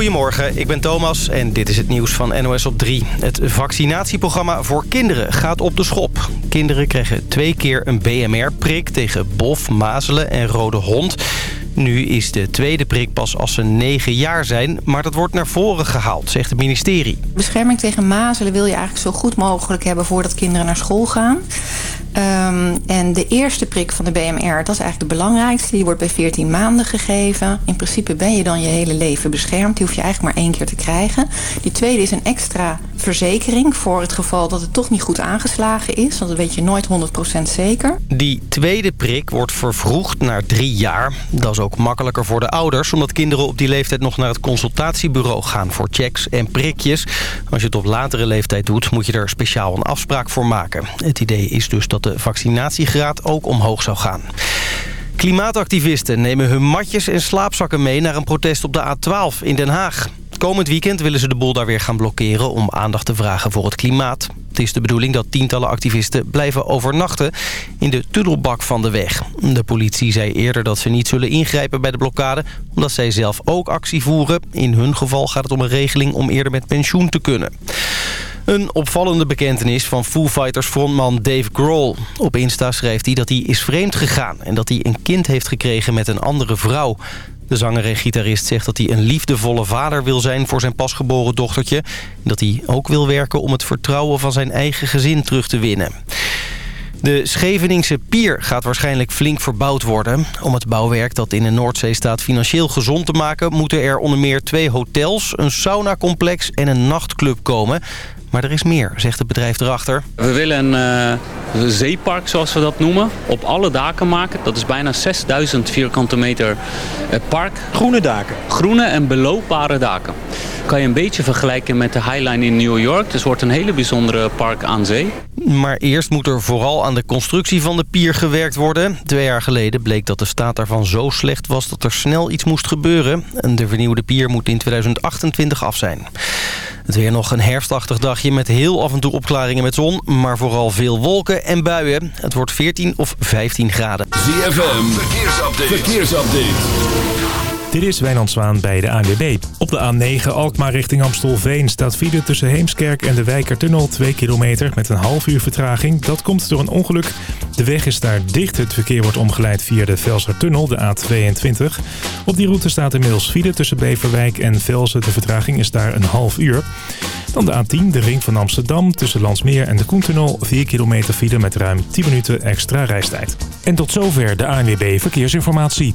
Goedemorgen, ik ben Thomas en dit is het nieuws van NOS op 3. Het vaccinatieprogramma voor kinderen gaat op de schop. Kinderen krijgen twee keer een BMR-prik tegen bof, mazelen en rode hond. Nu is de tweede prik pas als ze 9 jaar zijn, maar dat wordt naar voren gehaald, zegt het ministerie. Bescherming tegen mazelen wil je eigenlijk zo goed mogelijk hebben voordat kinderen naar school gaan. Um, en de eerste prik van de BMR, dat is eigenlijk de belangrijkste. Die wordt bij 14 maanden gegeven. In principe ben je dan je hele leven beschermd. Die hoef je eigenlijk maar één keer te krijgen. Die tweede is een extra verzekering voor het geval dat het toch niet goed aangeslagen is. Want dat weet je nooit 100% zeker. Die tweede prik wordt vervroegd naar drie jaar. Dat is ook makkelijker voor de ouders... omdat kinderen op die leeftijd nog naar het consultatiebureau gaan... voor checks en prikjes. Als je het op latere leeftijd doet, moet je er speciaal een afspraak voor maken. Het idee is dus dat de vaccinatiegraad ook omhoog zou gaan. Klimaatactivisten nemen hun matjes en slaapzakken mee... naar een protest op de A12 in Den Haag. Komend weekend willen ze de boel daar weer gaan blokkeren... om aandacht te vragen voor het klimaat. Het is de bedoeling dat tientallen activisten blijven overnachten... in de tunnelbak van de weg. De politie zei eerder dat ze niet zullen ingrijpen bij de blokkade... omdat zij zelf ook actie voeren. In hun geval gaat het om een regeling om eerder met pensioen te kunnen. Een opvallende bekentenis van Foo Fighters frontman Dave Grohl. Op Insta schrijft hij dat hij is vreemd gegaan... en dat hij een kind heeft gekregen met een andere vrouw. De zanger en gitarist zegt dat hij een liefdevolle vader wil zijn voor zijn pasgeboren dochtertje. Dat hij ook wil werken om het vertrouwen van zijn eigen gezin terug te winnen. De Scheveningse pier gaat waarschijnlijk flink verbouwd worden. Om het bouwwerk dat in de Noordzee staat financieel gezond te maken... moeten er onder meer twee hotels, een saunacomplex en een nachtclub komen. Maar er is meer, zegt het bedrijf erachter. We willen een uh, zeepark, zoals we dat noemen, op alle daken maken. Dat is bijna 6000 vierkante meter uh, park. Groene daken? Groene en beloopbare daken. Kan je een beetje vergelijken met de Highline in New York. Dus het wordt een hele bijzondere park aan zee. Maar eerst moet er vooral aan de constructie van de pier gewerkt worden. Twee jaar geleden bleek dat de staat daarvan zo slecht was dat er snel iets moest gebeuren. En de vernieuwde pier moet in 2028 af zijn. Het weer nog een herfstachtig dagje met heel af en toe opklaringen met zon... maar vooral veel wolken en buien. Het wordt 14 of 15 graden. ZFM, verkeersupdate. verkeersupdate. Dit is Wijnand Zwaan bij de ANWB. Op de A9 Alkmaar richting Amstelveen staat file tussen Heemskerk en de Wijkertunnel 2 kilometer met een half uur vertraging. Dat komt door een ongeluk. De weg is daar dicht. Het verkeer wordt omgeleid via de Velsertunnel, de A22. Op die route staat inmiddels file tussen Beverwijk en Velsen. De vertraging is daar een half uur. Dan de A10, de ring van Amsterdam, tussen Landsmeer en de Koentunnel. 4 kilometer file met ruim 10 minuten extra reistijd. En tot zover de ANWB Verkeersinformatie.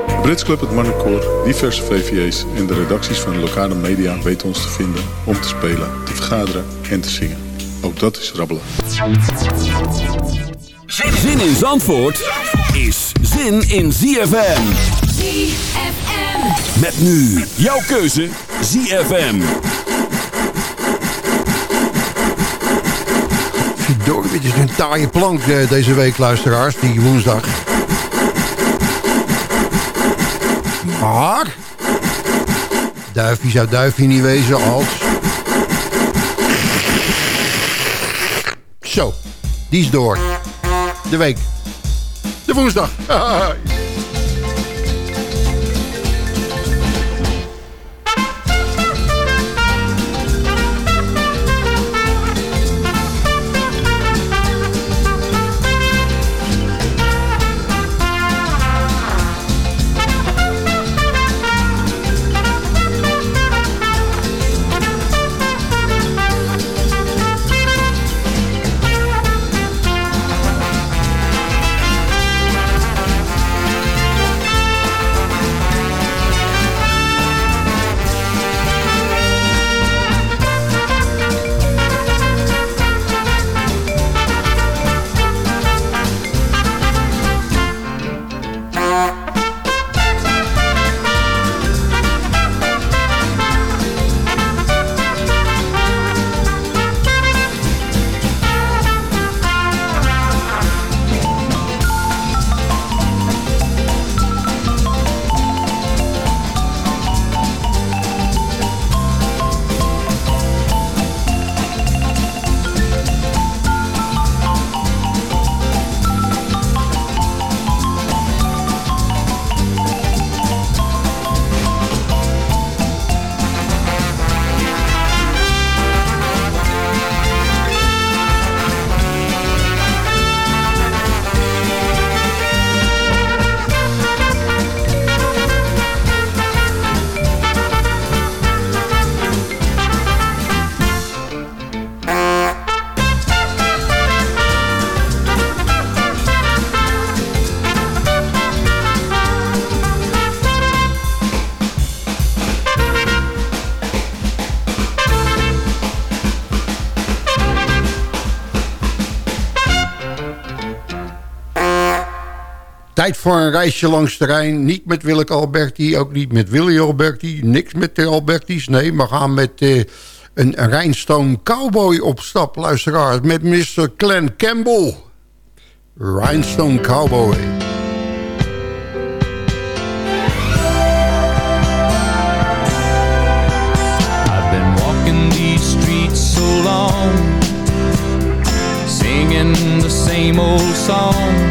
Brits Club, het Marnecoor, diverse VVA's en de redacties van de lokale media weten ons te vinden om te spelen, te vergaderen en te zingen. Ook dat is rabbelen. Zin in Zandvoort is zin in ZFM. ZFM. Met nu jouw keuze ZFM. Verdorie, dit is een taaie plank eh, deze week, luisteraars, die woensdag. Maar... Duifje zou duifje niet wezen als... Zo, die is door. De week. De woensdag. tijd voor een reisje langs de Rijn. Niet met Willeke Alberti, ook niet met Willy Alberti. Niks met de Albertis. Nee, we gaan met uh, een Rhinestone Cowboy op stap, luisteraars. Met Mr. Glenn Campbell. Rhinestone Cowboy. I've been walking these streets long Singing the same old song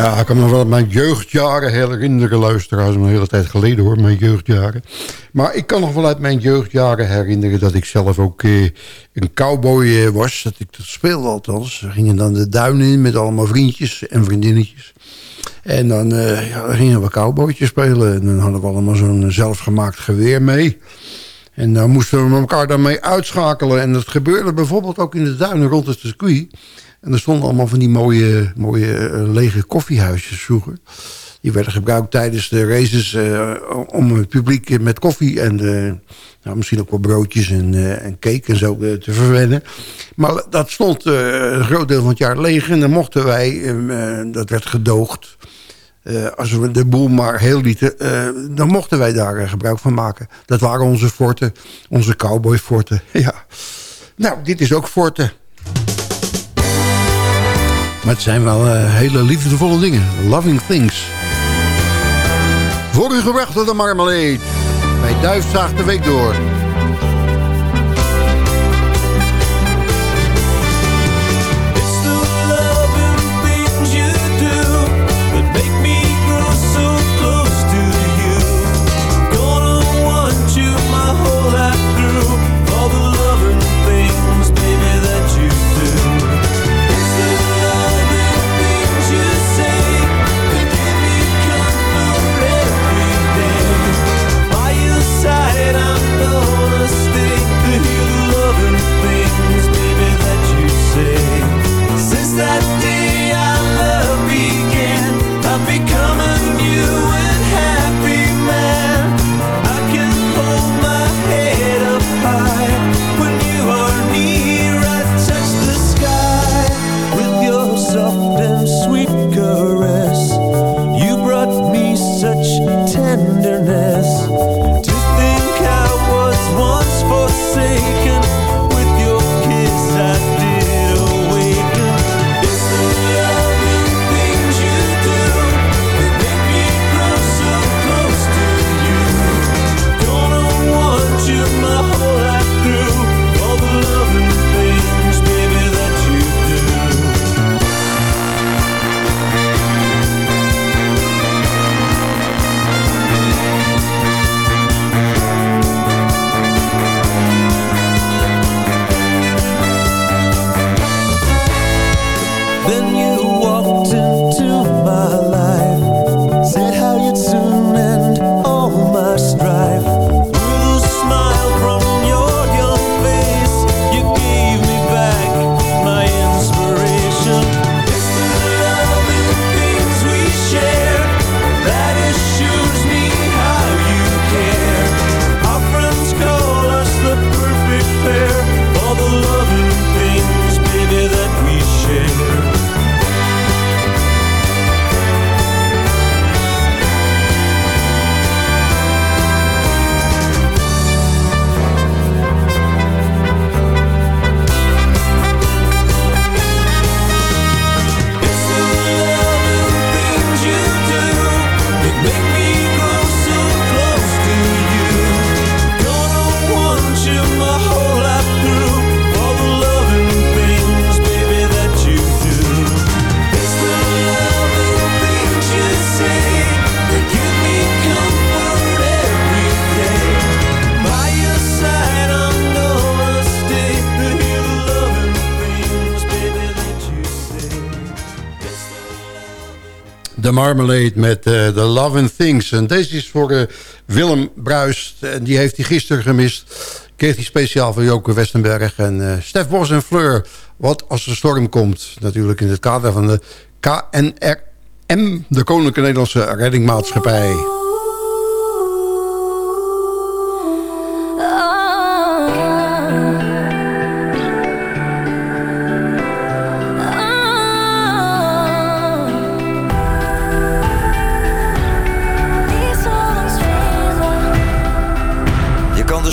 Ja, ik kan me wel mijn jeugdjaren herinneren, luisteraars. Een hele tijd geleden hoor, mijn jeugdjaren. Maar ik kan nog wel uit mijn jeugdjaren herinneren... dat ik zelf ook eh, een cowboy eh, was. Dat ik dat speelde althans. We gingen dan de duinen in met allemaal vriendjes en vriendinnetjes. En dan, uh, ja, gingen we cowboytjes spelen. En dan hadden we allemaal zo'n zelfgemaakt geweer mee. En dan moesten we elkaar daarmee uitschakelen. En dat gebeurde bijvoorbeeld ook in de duinen rond het circuit... En er stonden allemaal van die mooie, mooie eh, lege koffiehuisjes vroeger. Die werden gebruikt tijdens de races uh, om het publiek met koffie en uh, nou, misschien ook wel broodjes en, en cake en zo te verwennen. Maar dat stond een groot deel van het jaar leeg en dan mochten wij, dat werd gedoogd. als we de boel maar heel lieten, dan mochten wij daar gebruik van maken. Dat waren onze forten, onze cowboyforten. ja. Nou, dit is ook forten. Maar het zijn wel uh, hele liefdevolle dingen. Loving things. Voor u gebracht door de marmalade. Bij Duifzaag de week door. Marmalade met uh, The Love and Things. En deze is voor uh, Willem Bruist. En die heeft hij gisteren gemist. Kreeg hij speciaal voor Joke Westenberg. En uh, Stef Bos en Fleur. Wat als er storm komt. Natuurlijk in het kader van de KNRM. De Koninklijke Nederlandse Reddingmaatschappij.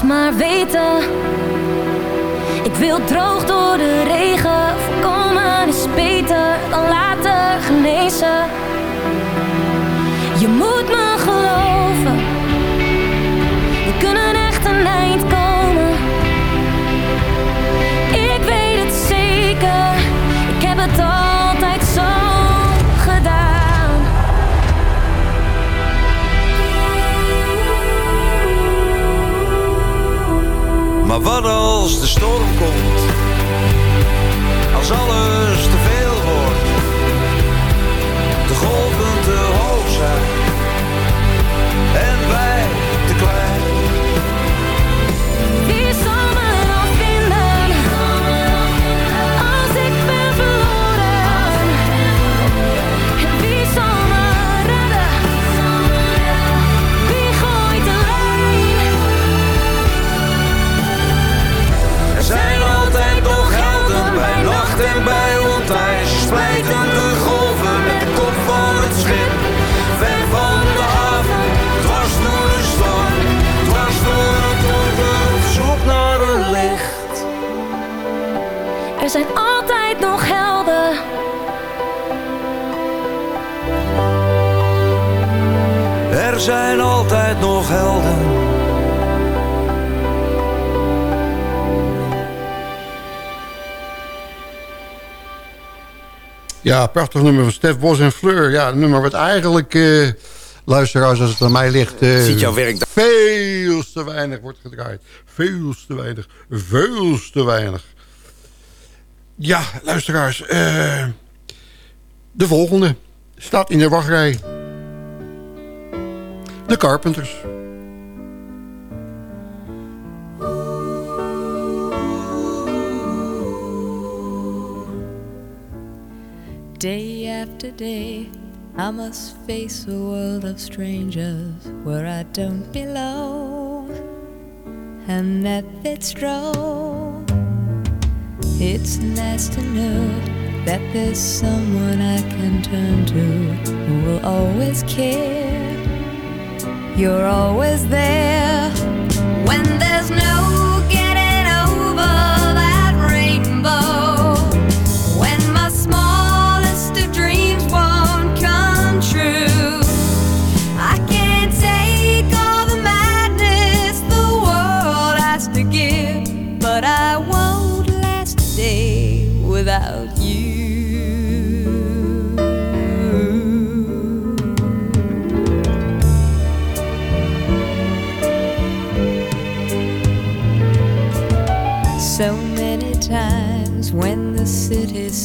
Maar weten. Ik wil droog door de regen. Voorkomen is beter dan laten genezen. Je moet me geloven. We kunnen echt een eind komen. Ik weet het zeker. Ik heb het altijd Wat als de storm komt? Als alles te veel wordt, de golven te hoog zijn en wij zijn altijd nog helden. Er zijn altijd nog helden. Ja, prachtig nummer van Stef Bos en Fleur. Ja, een nummer wat eigenlijk, eh, luisteraars, als het aan mij ligt... eh, Ziet jouw werk Veel te weinig wordt gedraaid. Veel te weinig. Veel te weinig. Ja, luisteraars. eh, de volgende staat in de wachtrij. De Carpenters. Day after day, I must face a world of strangers where I don't belong. And that it's wrong. It's nice to know that there's someone I can turn to who will always care. You're always there when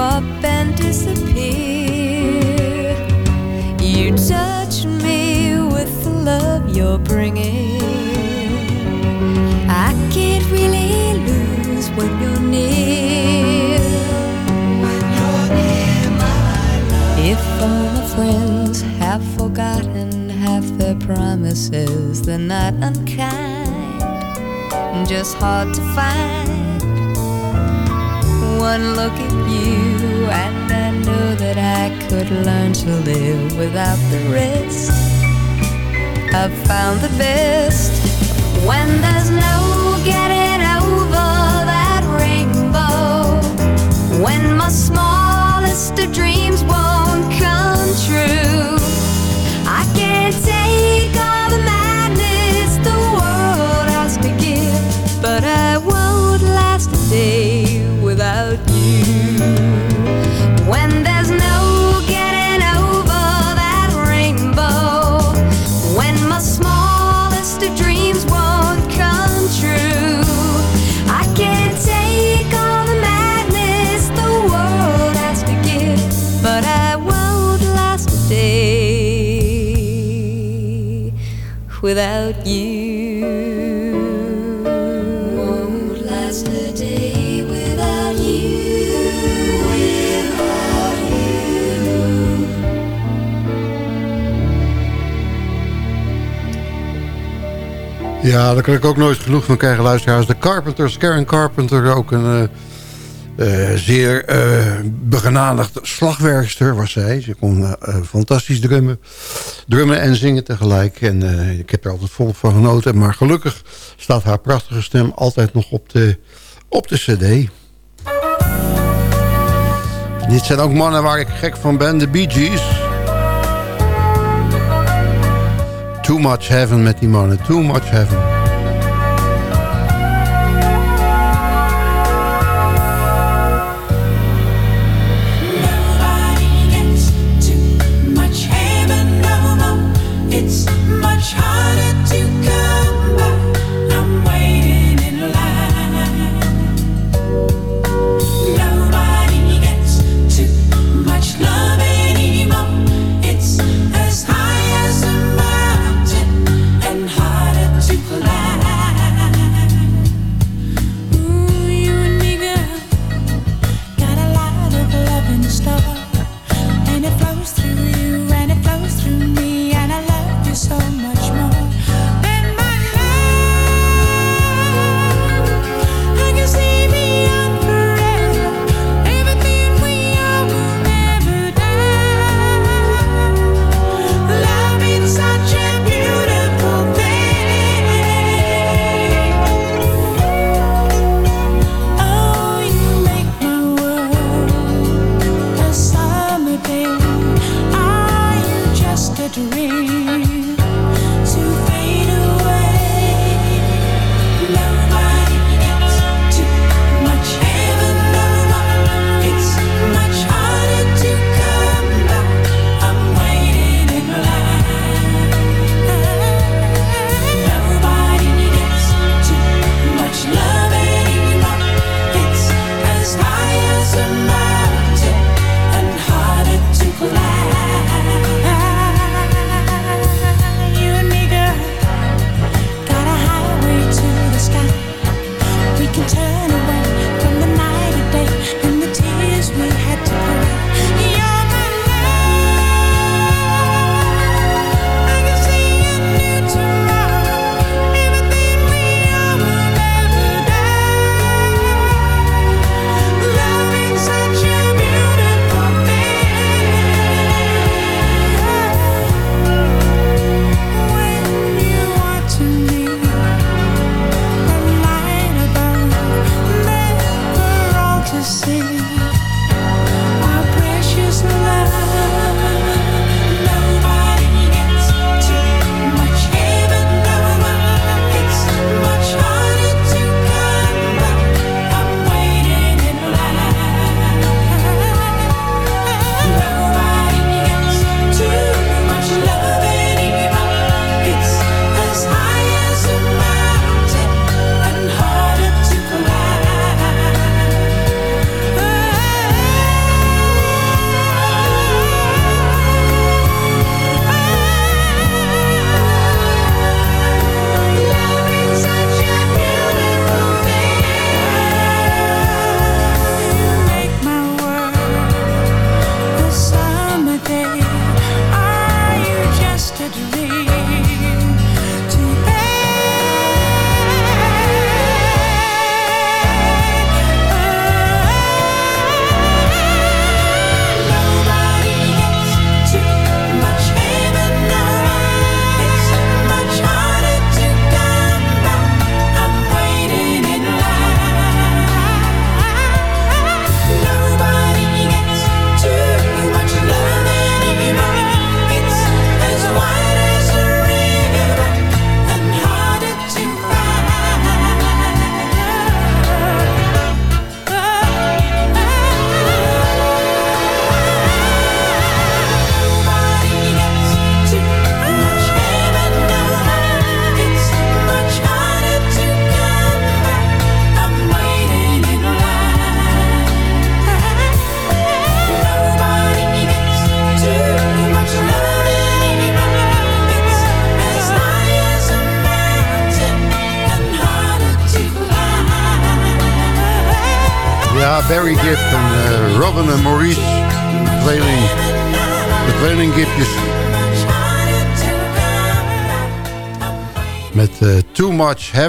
up and disappear. You touch me with the love you're bringing. I can't really lose when you're near. You're near my love. If all my friends have forgotten half their promises, they're not unkind, and just hard to find. One look at you, and I know that I could learn to live without the rest. I've found the best when there's no getting over that rainbow. When my smallest of dreams won't come true, without you. Won't last a day without you. Without you. Ja, daar kan ik ook nooit genoeg van krijgen, luisteraars. De Carpenters, Karen Carpenter, ook een eh, eh, zeer eh begenadigd slagwerkster was zij. Ze kon fantastisch drummen, drummen en zingen tegelijk. En eh, ik heb er altijd vol van genoten. Maar gelukkig staat haar prachtige stem altijd nog op de, op de cd. Dit zijn ook mannen waar ik gek van ben, de Bee Gees. Too much heaven met die mannen, too much heaven.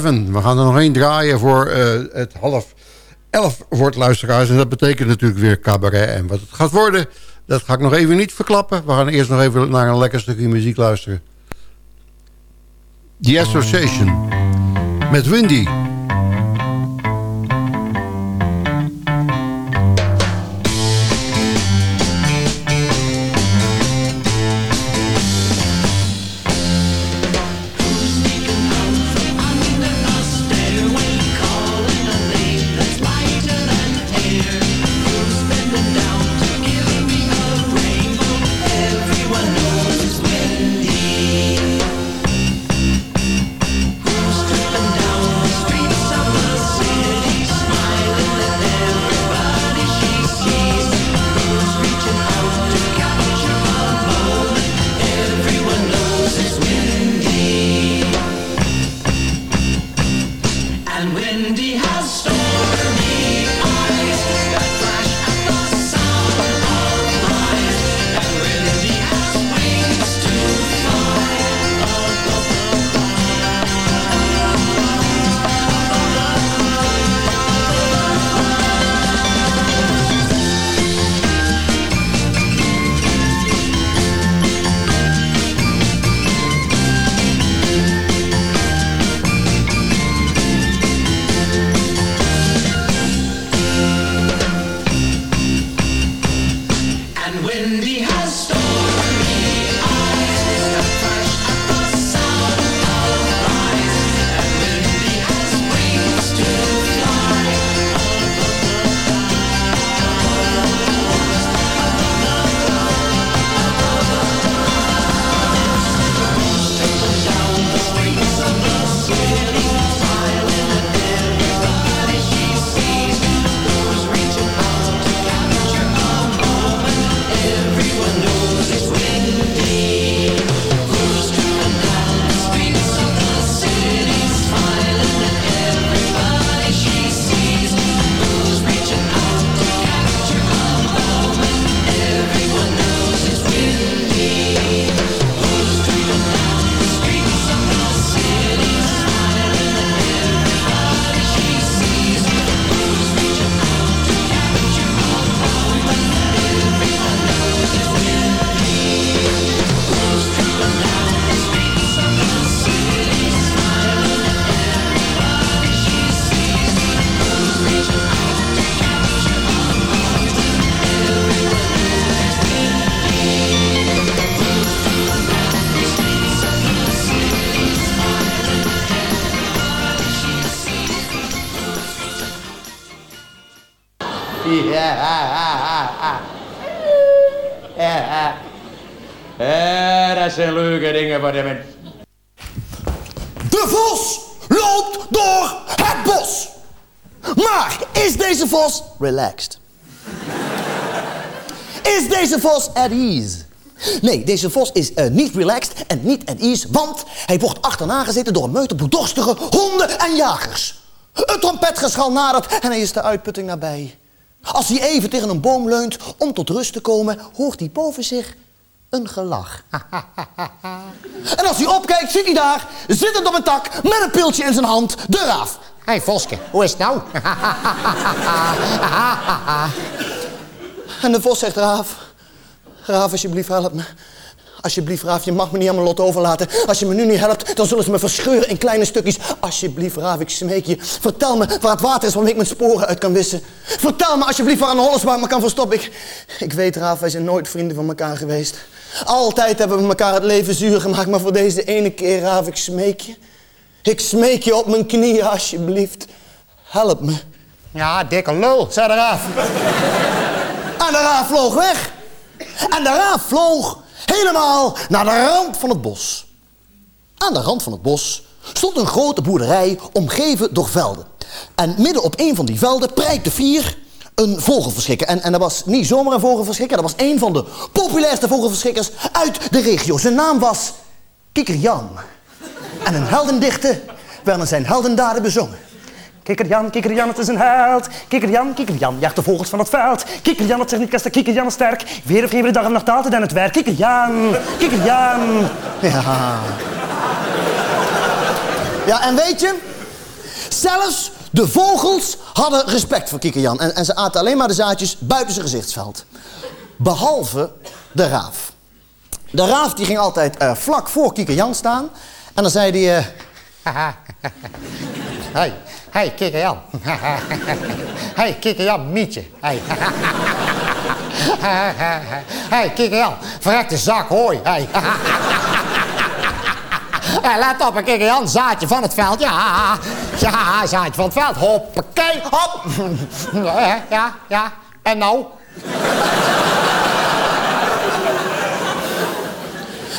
We gaan er nog één draaien voor eh, het half elf het luisteraars. En dat betekent natuurlijk weer cabaret. En wat het gaat worden, dat ga ik nog even niet verklappen. We gaan eerst nog even naar een lekker stukje muziek luisteren. The Association. Met Windy. De vos loopt door het bos. Maar is deze vos relaxed? Is deze vos at ease? Nee, deze vos is eh, niet relaxed en niet at ease, want hij wordt achterna gezeten door een meute bloeddorstige honden en jagers. Het trompetgeschal nadert en hij is de uitputting nabij. Als hij even tegen een boom leunt om tot rust te komen, hoort hij boven zich een gelach. en als hij opkijkt, ziet hij daar, zittend op een tak, met een piltje in zijn hand, de raaf. Hé hey, Voske, hoe is het nou? en de vos zegt, raaf, raaf alsjeblieft help me. Alsjeblieft, Raaf, je mag me niet aan mijn lot overlaten. Als je me nu niet helpt, dan zullen ze me verscheuren in kleine stukjes. Alsjeblieft, Raaf, ik smeek je. Vertel me waar het water is waarmee ik mijn sporen uit kan wissen. Vertel me alsjeblieft waar een ik me kan verstoppen. Ik, ik weet, Raaf, wij zijn nooit vrienden van elkaar geweest. Altijd hebben we elkaar het leven zuur gemaakt. Maar voor deze ene keer, Raaf, ik smeek je. Ik smeek je op mijn knieën, alsjeblieft. Help me. Ja, dikke lul, zei de raaf. En de raaf vloog weg. En de raaf vloog helemaal naar de rand van het bos. Aan de rand van het bos stond een grote boerderij omgeven door velden. En midden op een van die velden prijkte vier een vogelverschrikker. En, en dat was niet zomaar een vogelverschrikker, dat was een van de populairste vogelverschrikkers uit de regio. Zijn naam was Kieker Jan. En een heldendichte werden zijn heldendaden bezongen. Kikkerjan, Kikkerjan, het is een held. Kikkerjan, Kikkerjan, jaagt de vogels van het veld. Kikkerjan, het zegt niet kast, Kikkerjan is sterk. Weer of geen dag en nacht altijd aan het werk. Kikkerjan, Kikkerjan. Ja. Ja, en weet je, zelfs de vogels hadden respect voor Kikkerjan. En, en ze aten alleen maar de zaadjes buiten zijn gezichtsveld. Behalve de raaf. De raaf die ging altijd eh, vlak voor Kikkerjan staan. En dan zei hij... eh, hey, hey, Kikkerjan. hey, Kikkerjan, Mietje. Hey. hey, Kikkerjan, verrekte zak hooi. Hey. Ja, let op, kijk Jan, zaadje van het veld. Ja, ja, zaadje van het veld. Hoppakee, hop. Ja, ja. En nou?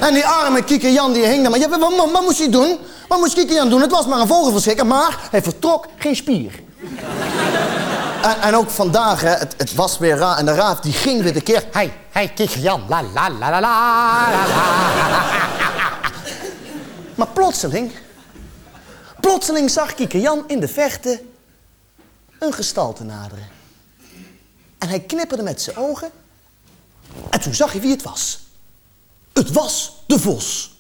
En die arme Kieke Jan die hing daar. Maar ja, wat, wat, wat moest hij doen? Wat moest Kieke Jan doen? Het was maar een vogelverschrikker, maar hij vertrok geen spier. En, en ook vandaag, hè, het, het was weer raar. En de raaf die ging weer de keer. Hey, hey, Kieke Jan. La, la, la, la, la, la, la. Maar plotseling, plotseling zag Kieke Jan in de vechten een gestalte naderen. En hij knipperde met zijn ogen. En toen zag hij wie het was. Het was de vos.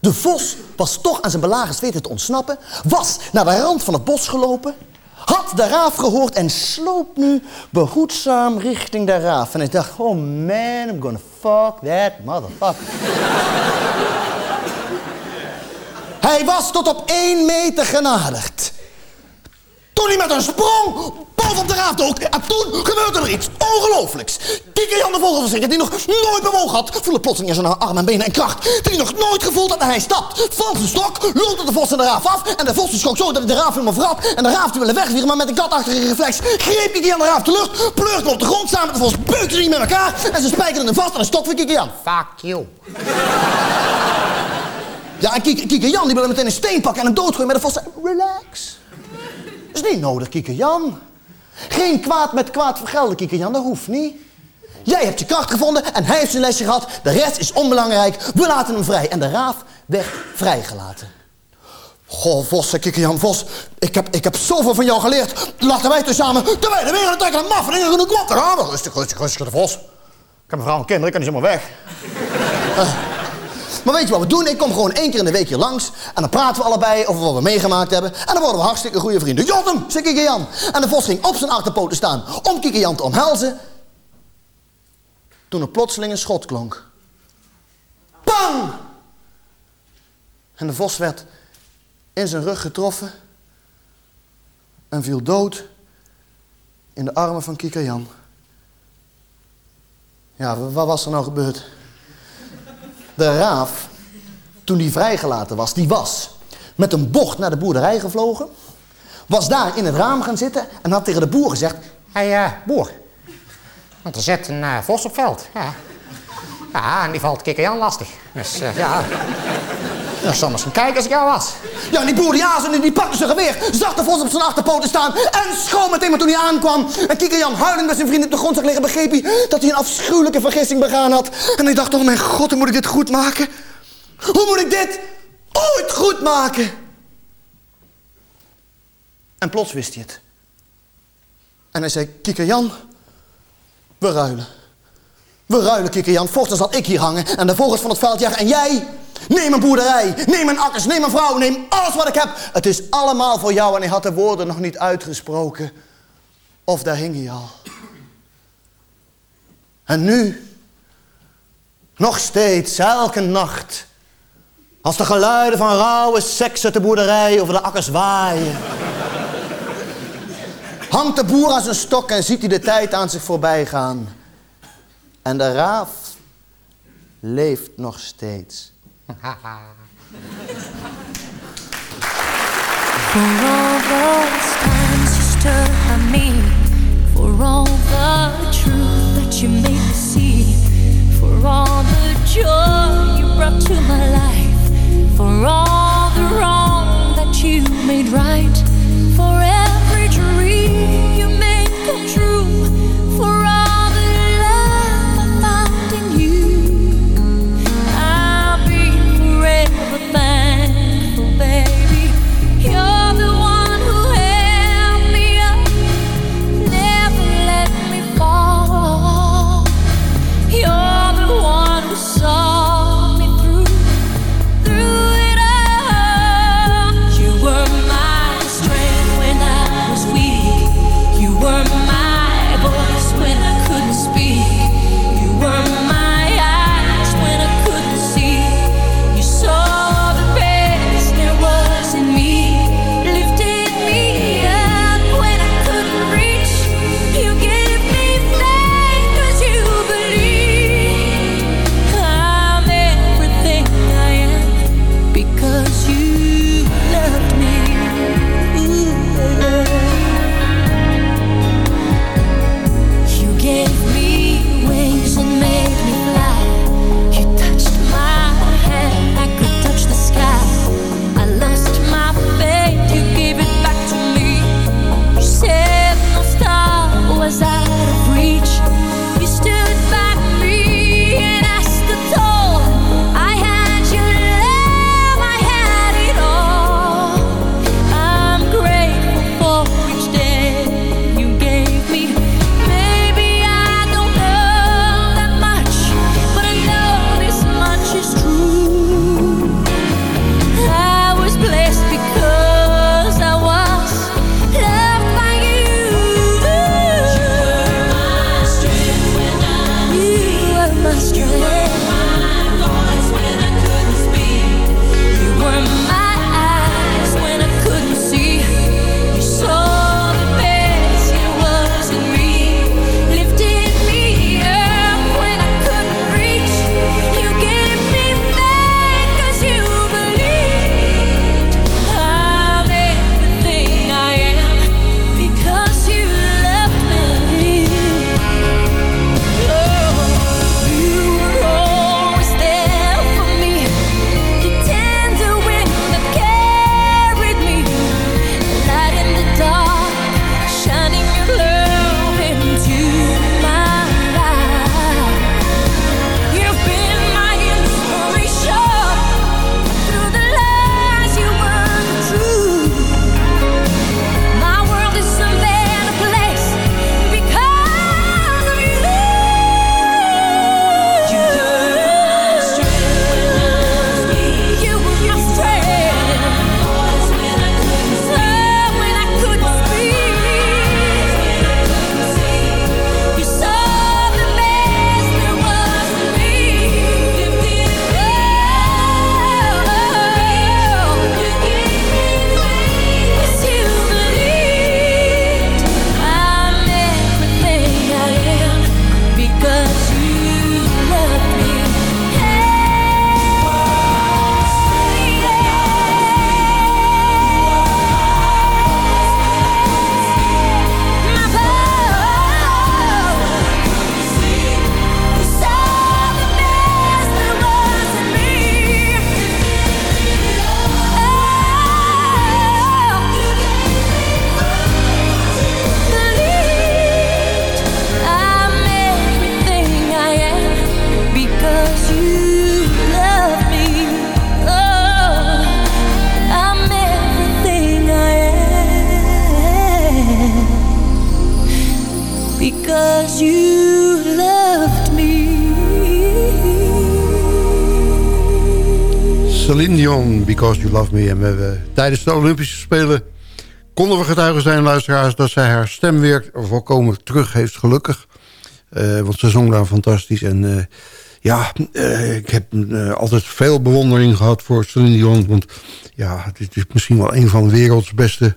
De vos was toch aan zijn belagers weten te ontsnappen. Was naar de rand van het bos gelopen. Had de raaf gehoord en sloop nu behoedzaam richting de raaf. En hij dacht, oh man, I'm gonna fuck that motherfucker. Hij was tot op één meter genaderd. Toen hij met een sprong bovenop de raaf dook. En toen gebeurde er iets ongelooflijks. Kieke Jan de vogelverschrikker, die nog nooit bewogen had... voelde plotseling in zijn armen en benen en kracht... die hij nog nooit gevoeld had en hij stapt van zijn stok... loopt de vos en de raaf af... en de vos die schrok zo dat hij de raaf helemaal verrap... en de raaf die wilde wegvieren, maar met een katachtige reflex... greep Kieke Jan de raaf de lucht, pleurde op de grond... samen met de vos beukte die met elkaar... en ze spijkerden hem vast aan de stok van Kieke Jan. Fuck you. Ja, en Kieke, Kieke Jan die wilde meteen een steen pakken en hem doodgooien... maar de vos zei, relax. Dat is niet nodig, Kieke Jan. Geen kwaad met kwaad vergelden, Kieke Jan, dat hoeft niet. Jij hebt je kracht gevonden en hij heeft zijn lesje gehad. De rest is onbelangrijk. We laten hem vrij. En de raaf werd vrijgelaten. Goh, Vos, zei Kieke Jan, Vos, ik heb, ik heb zoveel van jou geleerd. Laten wij tezamen de wijde wereld trekken en in een klokken. Ja, maar rustig, rustig, rustig, de Vos. Ik heb een vrouw en kinderen, ik kan niet zomaar weg. Eh, maar weet je wat we doen? Ik kom gewoon één keer in de week hier langs. En dan praten we allebei over wat we meegemaakt hebben. En dan worden we hartstikke goede vrienden. Jotem, zei Kieke Jan. En de vos ging op zijn achterpoten staan om Kieke Jan te omhelzen. Toen er plotseling een schot klonk. Bang! En de vos werd in zijn rug getroffen. En viel dood in de armen van Kieke Jan. Ja, wat was er nou gebeurd? De raaf, toen die vrijgelaten was, die was met een bocht naar de boerderij gevlogen. Was daar in het raam gaan zitten en had tegen de boer gezegd... Hé, hey, eh, boer, want er zit een eh, vos op veld. Ja. ja, en die valt Kikkerjan lastig. Dus eh, ja, gaan kijken als ik jou was. Ja, die boer die azen, die pakte zijn geweer, zag de vos op zijn achterpoten staan en schoon meteen maar toen hij aankwam. En Kikkerjan huilend met zijn vrienden op de grond zag liggen, begreep hij dat hij een afschuwelijke vergissing begaan had. En hij dacht, oh mijn god, hoe moet ik dit goed maken? Hoe moet ik dit ooit goed maken? En plots wist hij het. En hij zei, Kikkerjan, we ruilen. We ruilen, Kikkerjan. Voortaan zal ik hier hangen en de vogels van het veld jagen. En jij, neem een boerderij, neem een akkers, neem een vrouw, neem alles wat ik heb. Het is allemaal voor jou. En hij had de woorden nog niet uitgesproken. Of daar hing hij al. En nu, nog steeds, elke nacht... als de geluiden van rauwe seks uit de boerderij over de akkers waaien... hangt de boer aan zijn stok en ziet hij de tijd aan zich voorbij gaan... En de raaf leeft nog steeds. For all those times you stood by me, for all the truth that you made me see, for all the joy you brought to my life, Because You Love Me. En we hebben, tijdens de Olympische Spelen konden we getuigen zijn, luisteraars... dat zij haar stem weer volkomen terug heeft, gelukkig. Eh, want ze zong daar fantastisch. En eh, ja, eh, ik heb eh, altijd veel bewondering gehad voor Celine Dion. Want ja, het is misschien wel een van de werelds beste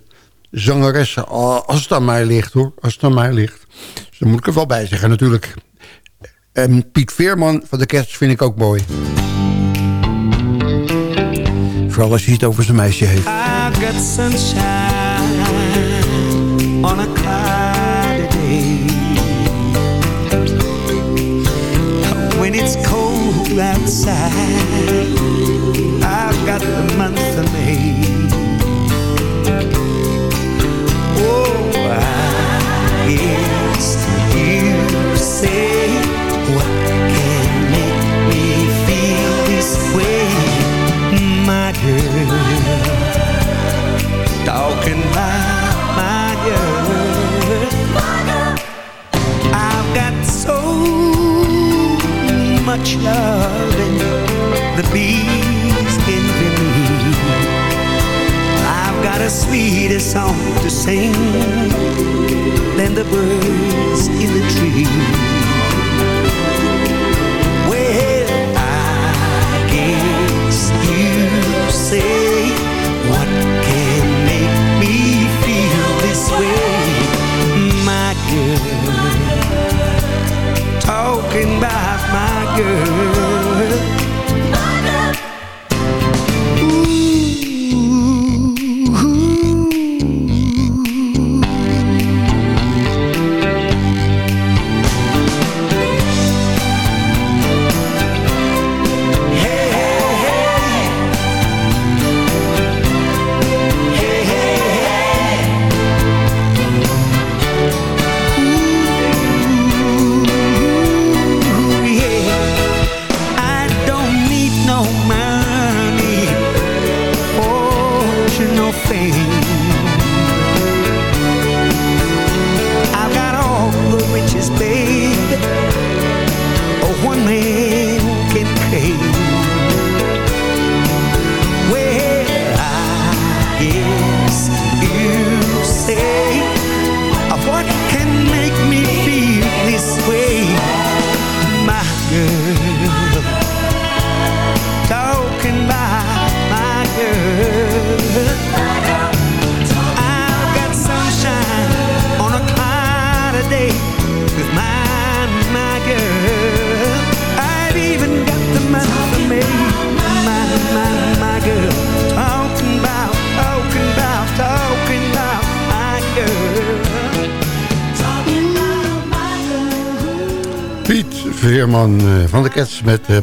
zangeressen. Al- Als het aan mij ligt, hoor. Als het aan mij ligt. Dus daar moet ik er wel bij zeggen, natuurlijk. En Piet Veerman van de Cats vind ik ook mooi. Vooral als hij het over zijn meisje heeft. I've got on a cloudy day. When it's cold outside, I've got the month much love in the bees envy me. I've got a sweeter song to sing than the birds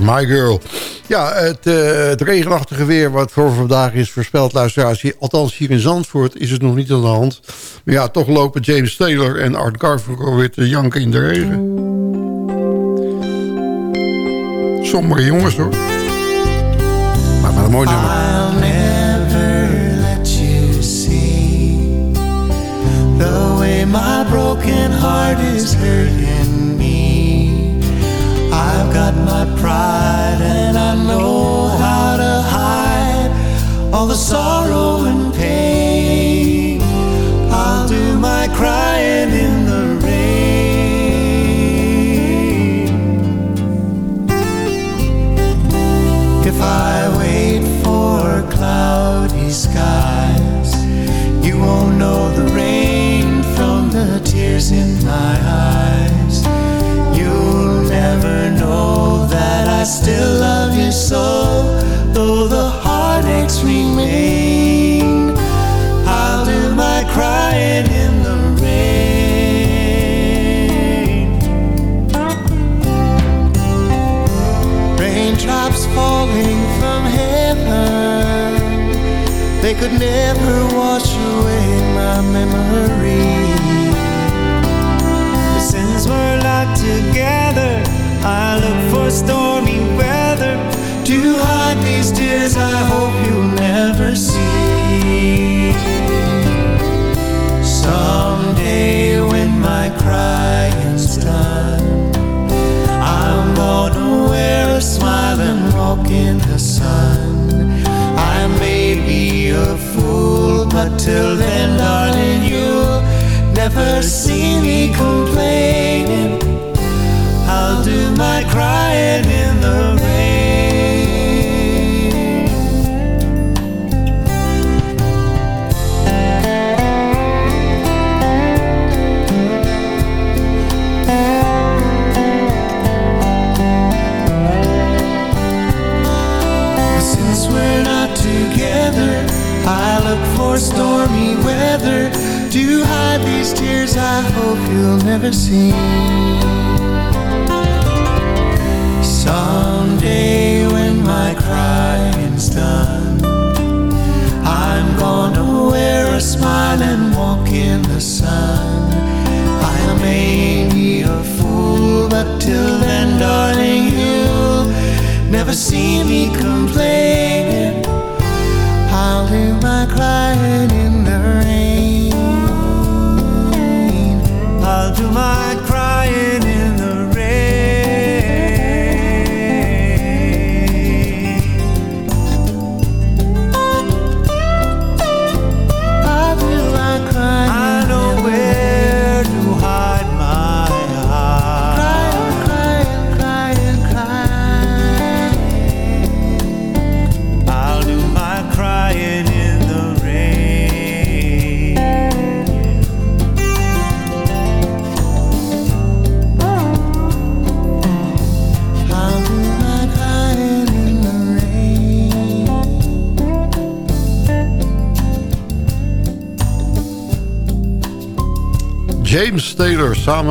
My Girl. Ja, het, eh, het regenachtige weer wat voor vandaag is voorspeld, luisteraars. Hier- Althans, hier in Zandvoort is het nog niet aan de hand. Maar ja, toch lopen James Taylor en Art Garfunkel weer te janken in de regen. Sommige jongens hoor. Maar wel een mooi nummer. I'll never let you see the way my broken heart is hurting. I've got my pride and I know how to hide all the sorrow and pain. I'll do my crying in the rain. If I wait for cloudy skies, you won't know I still love you so, though the heartaches remain. I'll do my crying in the rain. Raindrops falling from heaven, they could never wash away my memory. Sins were locked together. I look for hide I hope you'll never see. Someday when my cry is done, I'm gonna wear a smile and walk in the sun. I may be a fool, but till then, darling, you'll never see me complain.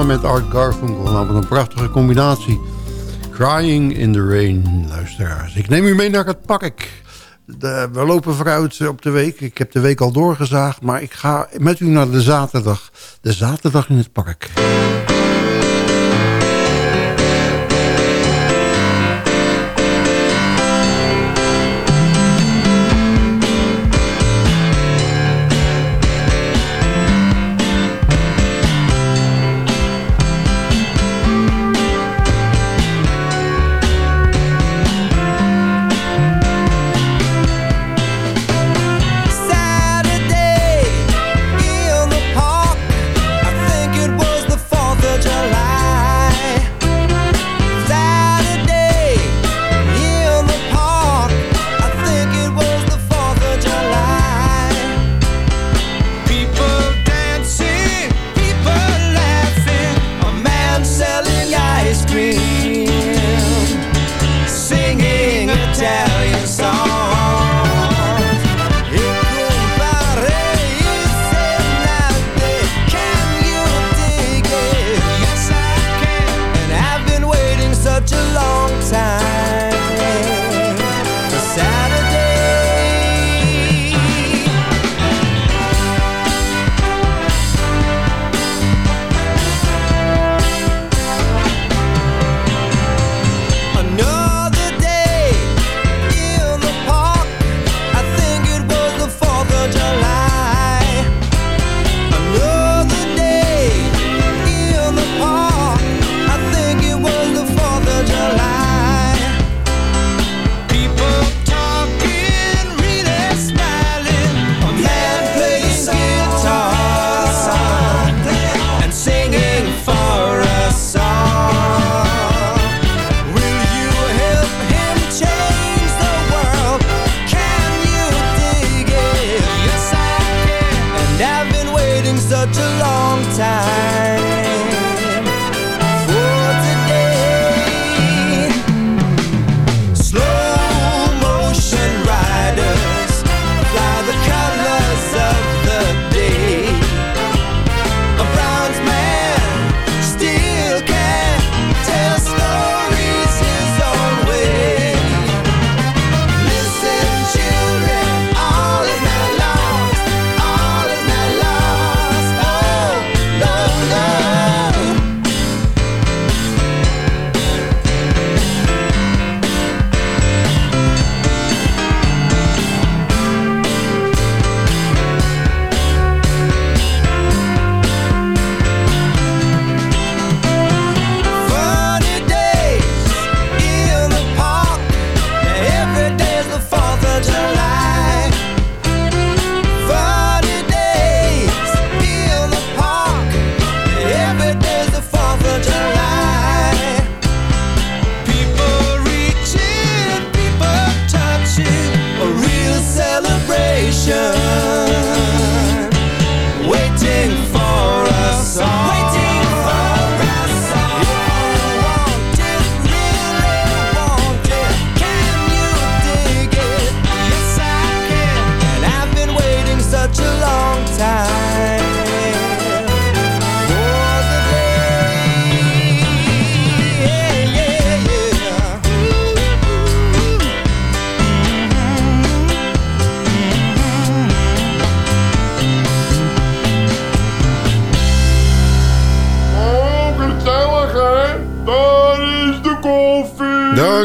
Met Art Garfunkel. Nou, wat een prachtige combinatie. Crying in the Rain, luisteraars. Ik neem u mee naar het park. De- we lopen vooruit op de week. Ik heb de week al doorgezaagd. Maar ik ga met u naar de zaterdag. De zaterdag in het park.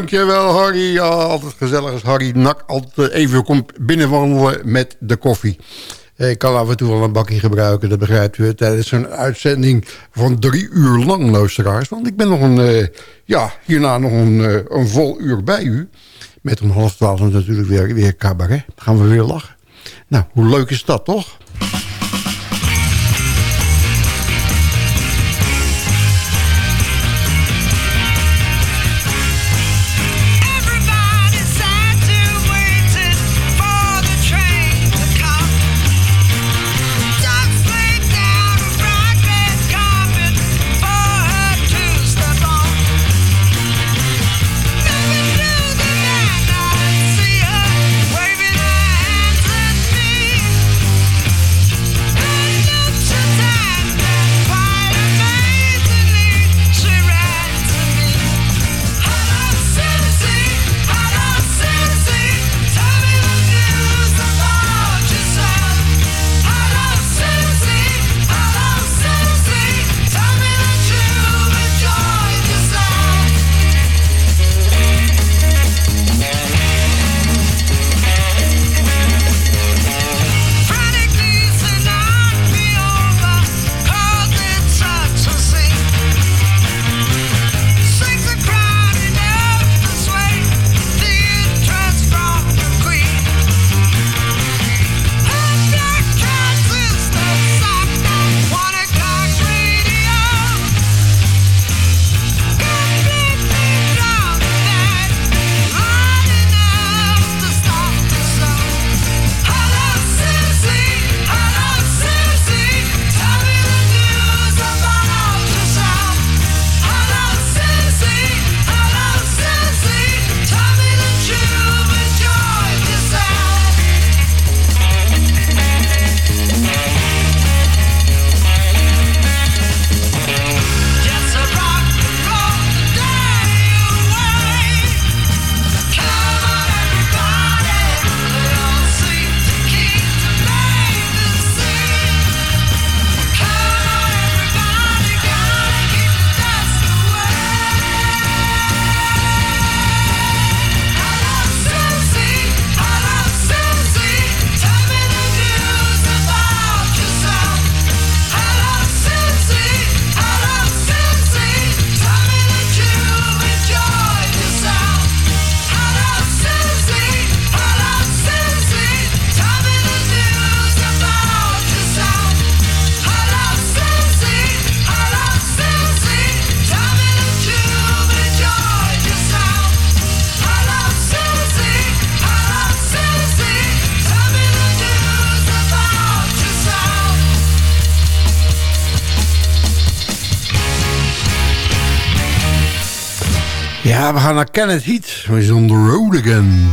Dankjewel Harry. Ja, altijd gezellig als Harry Nak altijd even komt binnenwandelen met de koffie. Eh, Ik kan af en toe wel een bakje gebruiken, dat begrijpt u. Tijdens zo'n uitzending van drie uur lang, luisteraars. Want ik ben nog een, eh, ja, hierna nog een, eh, een vol uur bij u. Met om half twaalf natuurlijk weer, weer cabaret. Dan gaan we weer lachen. Nou, hoe leuk is dat, toch? Ja, we gaan naar Kenneth Heat. We're on the road again.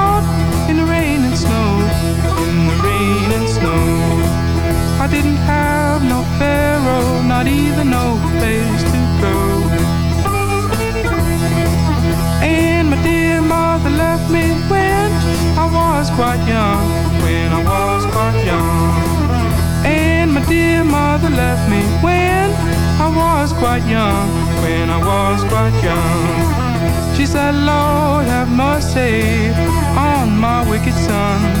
in the rain and snow. I didn't have no pharaoh, not even no place to go. And my dear mother left me when I was quite young, when I was quite young. And my dear mother left me when I was quite young, when I was quite young. She said, Lord, have mercy on my wicked son.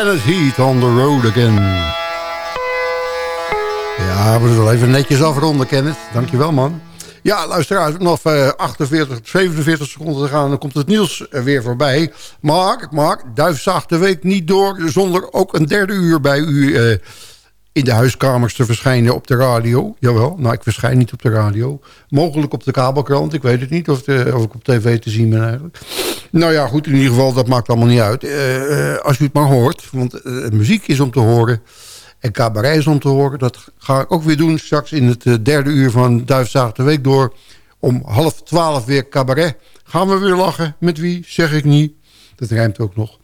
Kenneth Heat on the road again. Ja, we wel even netjes afronden, Kenneth. Dankjewel, man. Ja, luisteraars, nog eh, 48, 47 seconden te gaan. Dan komt het nieuws er weer voorbij. Maar, maar, Duif zag de week niet door... zonder ook een derde uur bij u eh, in de huiskamers te verschijnen op de radio. Jawel, nou, ik verschijn niet op de radio. Mogelijk op de kabelkrant, ik weet het niet. Of, de, of ik op tv te zien ben eigenlijk. Nou ja, goed, in ieder geval, dat maakt allemaal niet uit. Eh, eh, als u het maar hoort, want eh, muziek is om te horen... En cabaret is om te horen. Dat ga ik ook weer doen straks in het eh, derde uur van Duifzaag de Week door. Om half twaalf weer cabaret. Gaan we weer lachen. Met wie? Zeg ik niet. Dat rijmt ook nog.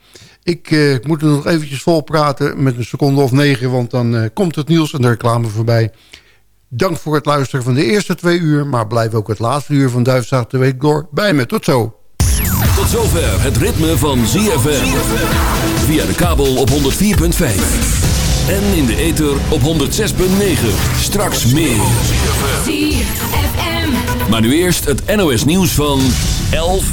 Ik eh, moet er nog eventjes vol praten met een seconde of negen. Want dan eh, komt het nieuws en de reclame voorbij. Dank voor het luisteren van de eerste twee uur. Maar blijf ook het laatste uur van Duifzaag de Week door bij me. Tot zo. Tot zover het ritme van ZFM. Via de kabel op 104.5. En in de ether op 106.9. Straks meer. Maar nu eerst het NOS nieuws van 11